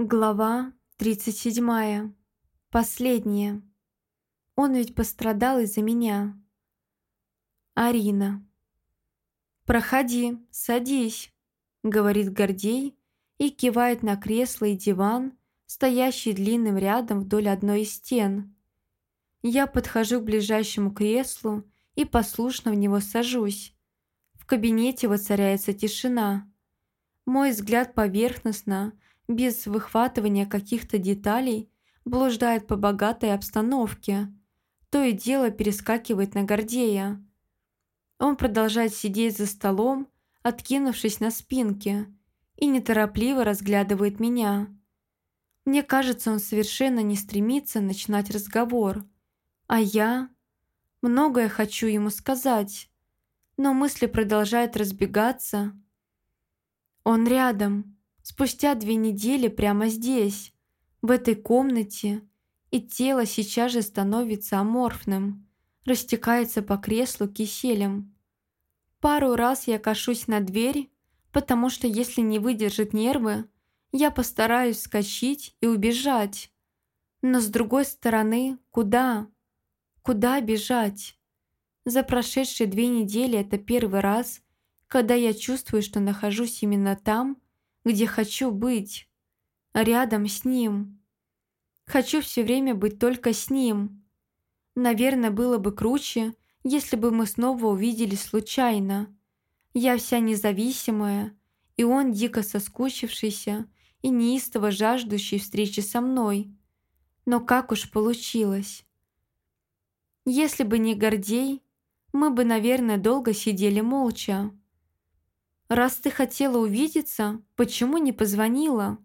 Глава 37. Последняя. Он ведь пострадал из-за меня. Арина. «Проходи, садись», — говорит Гордей и кивает на кресло и диван, стоящий длинным рядом вдоль одной из стен. Я подхожу к ближайшему креслу и послушно в него сажусь. В кабинете воцаряется тишина. Мой взгляд поверхностно — без выхватывания каких-то деталей, блуждает по богатой обстановке. То и дело перескакивает на Гордея. Он продолжает сидеть за столом, откинувшись на спинке, и неторопливо разглядывает меня. Мне кажется, он совершенно не стремится начинать разговор. А я... Многое хочу ему сказать, но мысли продолжают разбегаться. Он рядом, Спустя две недели прямо здесь, в этой комнате, и тело сейчас же становится аморфным, растекается по креслу киселем. Пару раз я кашусь на дверь, потому что если не выдержит нервы, я постараюсь вскочить и убежать. Но с другой стороны, куда? Куда бежать? За прошедшие две недели это первый раз, когда я чувствую, что нахожусь именно там, где хочу быть, рядом с ним. Хочу все время быть только с ним. Наверное, было бы круче, если бы мы снова увиделись случайно. Я вся независимая, и он дико соскучившийся и неистово жаждущий встречи со мной. Но как уж получилось. Если бы не Гордей, мы бы, наверное, долго сидели молча. «Раз ты хотела увидеться, почему не позвонила?»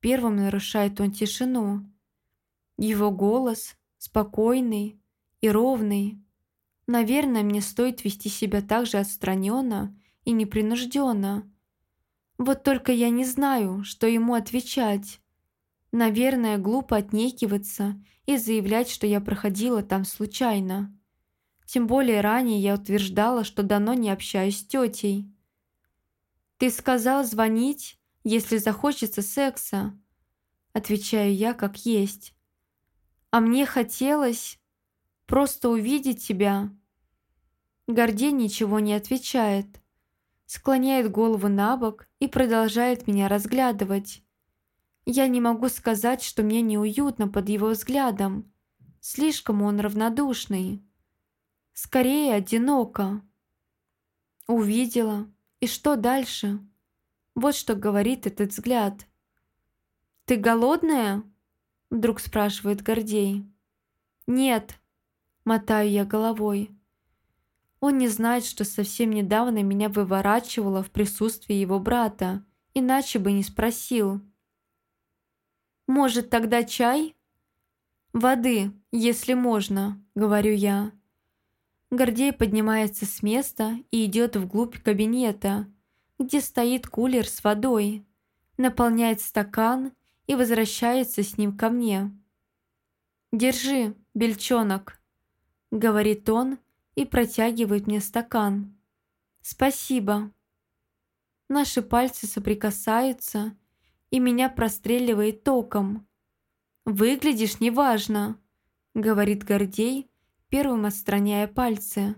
Первым нарушает он тишину. Его голос спокойный и ровный. Наверное, мне стоит вести себя так же отстраненно и непринужденно. Вот только я не знаю, что ему отвечать. Наверное, глупо отнекиваться и заявлять, что я проходила там случайно. Тем более ранее я утверждала, что давно не общаюсь с тетей. «Ты сказал звонить, если захочется секса», отвечаю я как есть. «А мне хотелось просто увидеть тебя». Гордей ничего не отвечает, склоняет голову на бок и продолжает меня разглядывать. Я не могу сказать, что мне неуютно под его взглядом. Слишком он равнодушный. Скорее, одиноко. Увидела, и что дальше? Вот что говорит этот взгляд. «Ты голодная?» Вдруг спрашивает Гордей. «Нет», мотаю я головой. Он не знает, что совсем недавно меня выворачивало в присутствии его брата, иначе бы не спросил. «Может, тогда чай?» «Воды, если можно», — говорю я. Гордей поднимается с места и идет вглубь кабинета, где стоит кулер с водой, наполняет стакан и возвращается с ним ко мне. «Держи, бельчонок», — говорит он и протягивает мне стакан. «Спасибо». Наши пальцы соприкасаются, и меня простреливает током. «Выглядишь неважно», — говорит Гордей, первым отстраняя пальцы.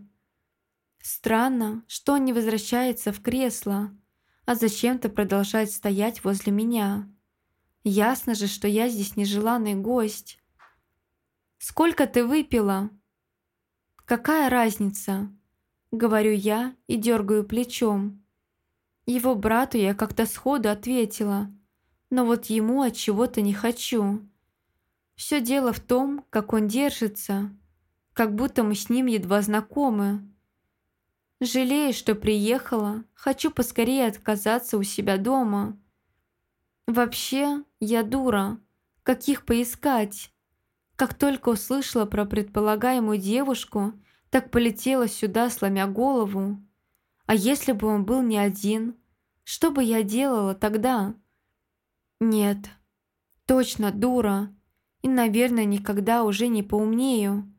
Странно, что он не возвращается в кресло, а зачем-то продолжает стоять возле меня. Ясно же, что я здесь нежеланный гость. «Сколько ты выпила?» «Какая разница?» Говорю я и дергаю плечом. Его брату я как-то сходу ответила, но вот ему от чего-то не хочу. Все дело в том, как он держится как будто мы с ним едва знакомы. Жалею, что приехала, хочу поскорее отказаться у себя дома. Вообще, я дура. Каких поискать? Как только услышала про предполагаемую девушку, так полетела сюда, сломя голову. А если бы он был не один, что бы я делала тогда? Нет, точно дура. И, наверное, никогда уже не поумнею.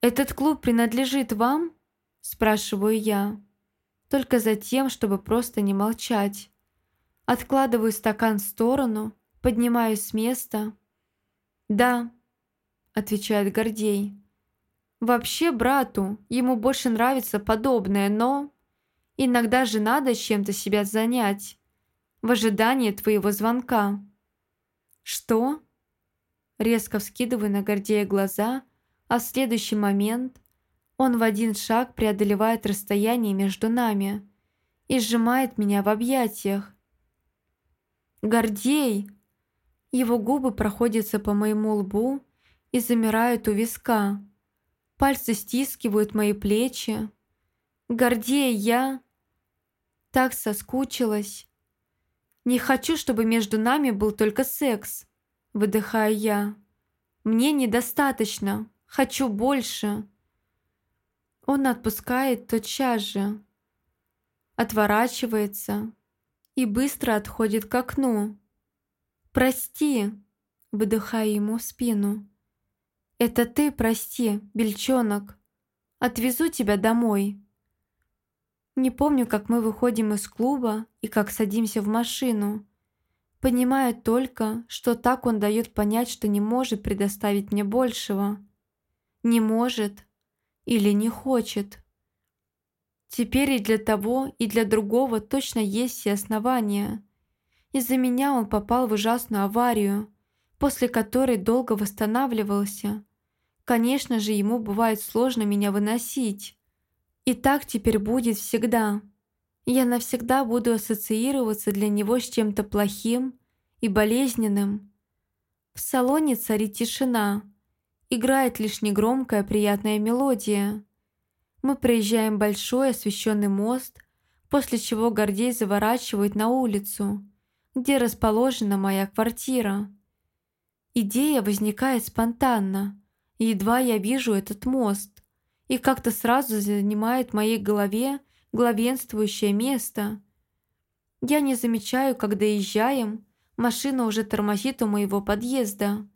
«Этот клуб принадлежит вам?» – спрашиваю я. Только за тем, чтобы просто не молчать. Откладываю стакан в сторону, поднимаюсь с места. «Да», — отвечает Гордей. «Вообще брату, ему больше нравится подобное, но...» Иногда же надо чем-то себя занять. В ожидании твоего звонка. Что? Резко вскидываю на Гордея глаза, а в следующий момент он в один шаг преодолевает расстояние между нами и сжимает меня в объятиях. «Гордей!» Его губы проходятся по моему лбу и замирают у виска. Пальцы стискивают мои плечи. «Гордей, я...» так соскучилась. Не хочу, чтобы между нами был только секс, выдыхаю я. Мне недостаточно, хочу больше. Он отпускает тотчас же, отворачивается и быстро отходит к окну. «Прости», — выдыхаю ему в спину. «Это ты прости, бельчонок. Отвезу тебя домой». Не помню, как мы выходим из клуба и как садимся в машину. Понимаю только, что так он дает понять, что не может предоставить мне большего. Не может или не хочет. Теперь и для того, и для другого точно есть все основания. Из-за меня он попал в ужасную аварию, после которой долго восстанавливался. Конечно же, ему бывает сложно меня выносить. И так теперь будет всегда. Я навсегда буду ассоциироваться для него с чем-то плохим и болезненным. В салоне царит тишина. Играет лишь негромкая приятная мелодия. Мы проезжаем большой освещенный мост, после чего Гордей заворачивает на улицу, где расположена моя квартира. Идея возникает спонтанно, едва я вижу этот мост и как-то сразу занимает в моей голове главенствующее место. Я не замечаю, когда доезжаем, машина уже тормозит у моего подъезда.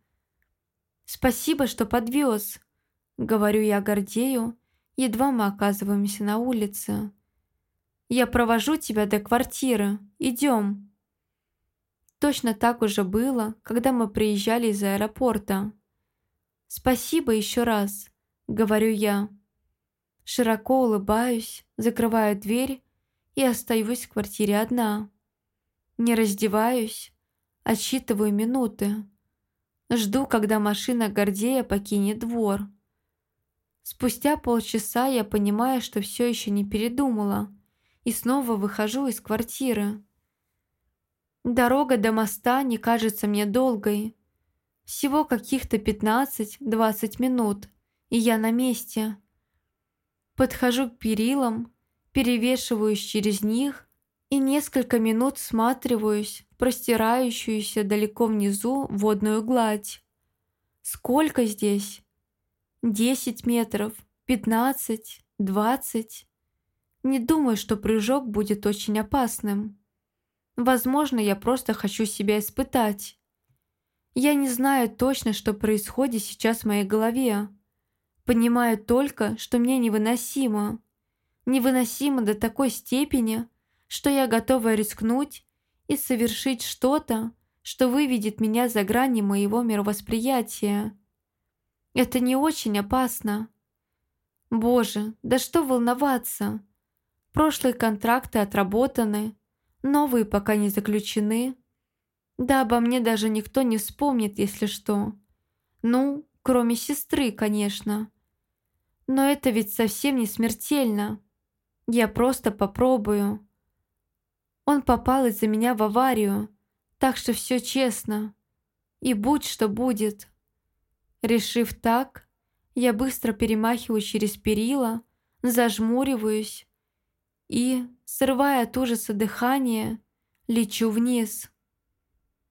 «Спасибо, что подвез», — говорю я Гордею, едва мы оказываемся на улице. «Я провожу тебя до квартиры. Идем». Точно так уже было, когда мы приезжали из аэропорта. «Спасибо еще раз», — говорю я. Широко улыбаюсь, закрываю дверь и остаюсь в квартире одна. Не раздеваюсь, отсчитываю минуты. Жду, когда машина Гордея покинет двор. Спустя полчаса я понимаю, что все еще не передумала, и снова выхожу из квартиры. Дорога до моста не кажется мне долгой. Всего каких-то 15-20 минут, и я на месте. Подхожу к перилам, перевешиваюсь через них и несколько минут всматриваюсь в простирающуюся далеко внизу водную гладь. Сколько здесь? Десять метров, пятнадцать, двадцать. Не думаю, что прыжок будет очень опасным. Возможно, я просто хочу себя испытать. Я не знаю точно, что происходит сейчас в моей голове. Понимаю только, что мне невыносимо. Невыносимо до такой степени, что я готова рискнуть и совершить что-то, что выведет меня за грани моего мировосприятия. Это не очень опасно. Боже, да что волноваться. Прошлые контракты отработаны, новые пока не заключены. Да обо мне даже никто не вспомнит, если что. Ну, кроме сестры, конечно. Но это ведь совсем не смертельно. Я просто попробую. Он попал из-за меня в аварию, так что все честно. И будь что будет. Решив так, я быстро перемахиваю через перила, зажмуриваюсь и, срывая от ужаса дыхание, лечу вниз.